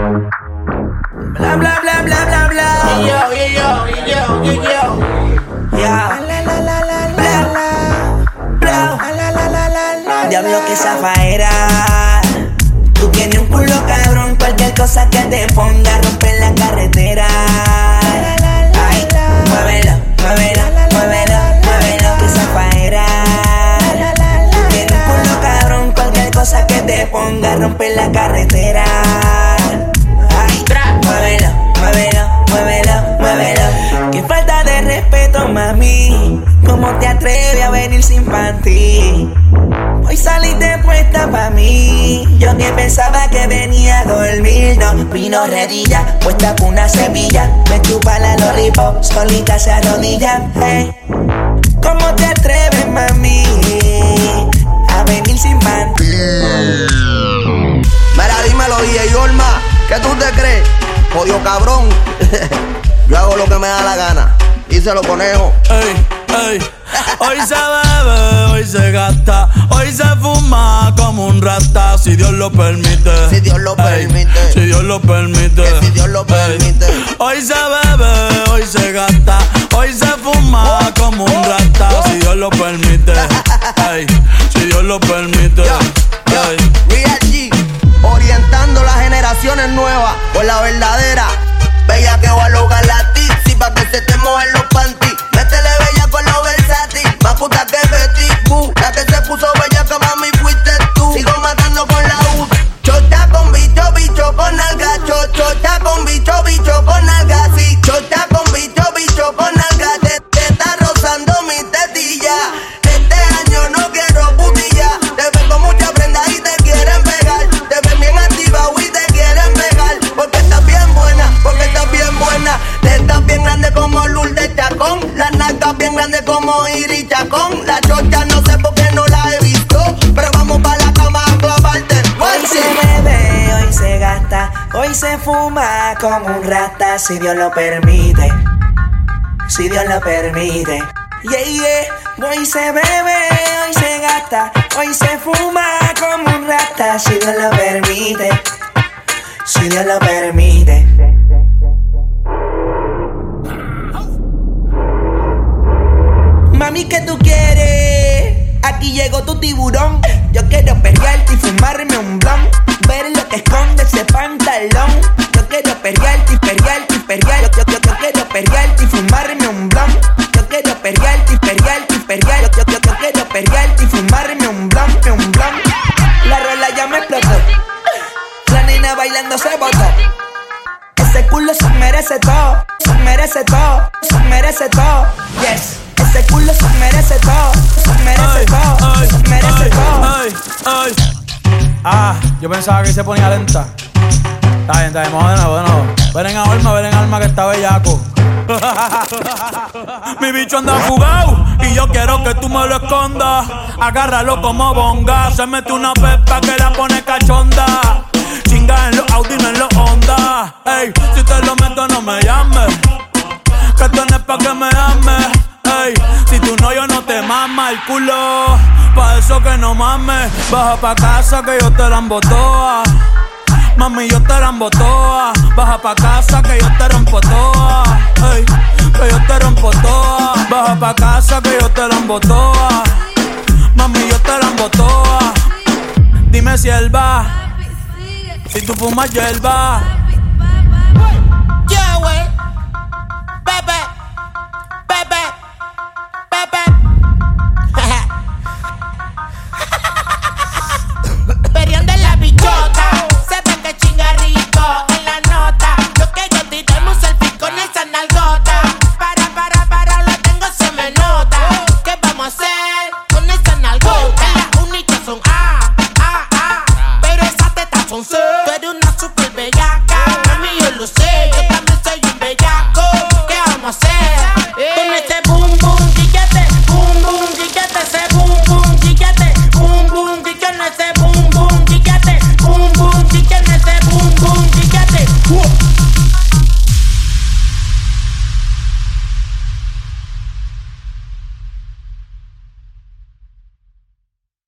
Bla bla bla bla bla bla. Yo, yo, yo, yo, yo. Ya. La la la la la la. Bla. La la la la la. Diablo que zafaera. Tú tienes un culo cabrón, cualquier cosa que te ponga rompe la carretera. Ay, muévelo, muévelo, muévelo, muévelo que zafaera. Tú tienes un culo cabrón, cualquier cosa que te ponga rompe la carretera. Muévelo, muévelo, muévelo, muévelo. Qué falta de respeto, mami. ¿Cómo te atreves a venir sin panty? Hoy saliste puesta pa' mí. Yo que pensaba que venía a dormir. No, vino redilla, puesta con una semilla. Me chupa la lollipop, solita se arrodilla. Hey. ¿Cómo te atreves, mami? Jodido cabrón. Yo hago lo que me da la gana. Y se lo conejo. Ey, ey. Hoy se bebe, hoy se gasta, hoy se fuma como un rata, si Dios lo permite. Si Dios lo Ey, permite. Si Dios lo permite. Que si Dios lo Ey. permite. Hoy se bebe, hoy se gasta, hoy se fuma como un rata, si Dios lo permite. Ey, si Dios lo permite. Yo, generaciones nuevas por la verdadera. Fuma como un rata, si Dios lo permite. Si Dios lo permite. Yeah, yeah. Hoy se bebe, hoy se gasta, hoy se fuma como un rata, si Dios lo permite. Si Dios lo permite. Mami, ¿qué tú quieres? Aquí llegó tu tiburón. Yo quiero perrearte y fumarme un blunt. Ver lo que esconde ese pantalón. Yo quiero perrearte y perrearte y perrear. Yo, yo, yo, quiero perrearte y fumarme un blunt. Yo quiero perrearte y perrearte y. Yo, yo, yo, quiero perrearte y fumarme un blunt, un blunt. La rola ya me explotó. La nena bailando se botó. Ese culo se merece todo, se merece todo, se merece todo. Yes, ese culo se merece todo, se merece todo, se merece todo. Ah, yo pensaba que se ponía lenta. Está bien, está bien, vamos de nuevo, de nuevo. Ven en alma, ven en alma que está bellaco. Mi bicho anda fugado y yo quiero que tú me lo escondas. Agárralo como bonga. Se mete una pepa que la pone cachonda. Chinga en los Audi, no en los Honda. Ey, si te lo meto, no me llames. Que tú no es pa' que me ames. Si tú no, yo no te mama el culo. Pa' eso que no mames. Baja pa' casa que yo te la embotoa. Mami, yo te la embotoa. Baja pa' casa que yo te rompo toa. Ey, que yo te rompo toa. Baja pa' casa que yo te la embotoa. Mami, yo te la embotoa. Dime si él va. Si tú fumas hierba.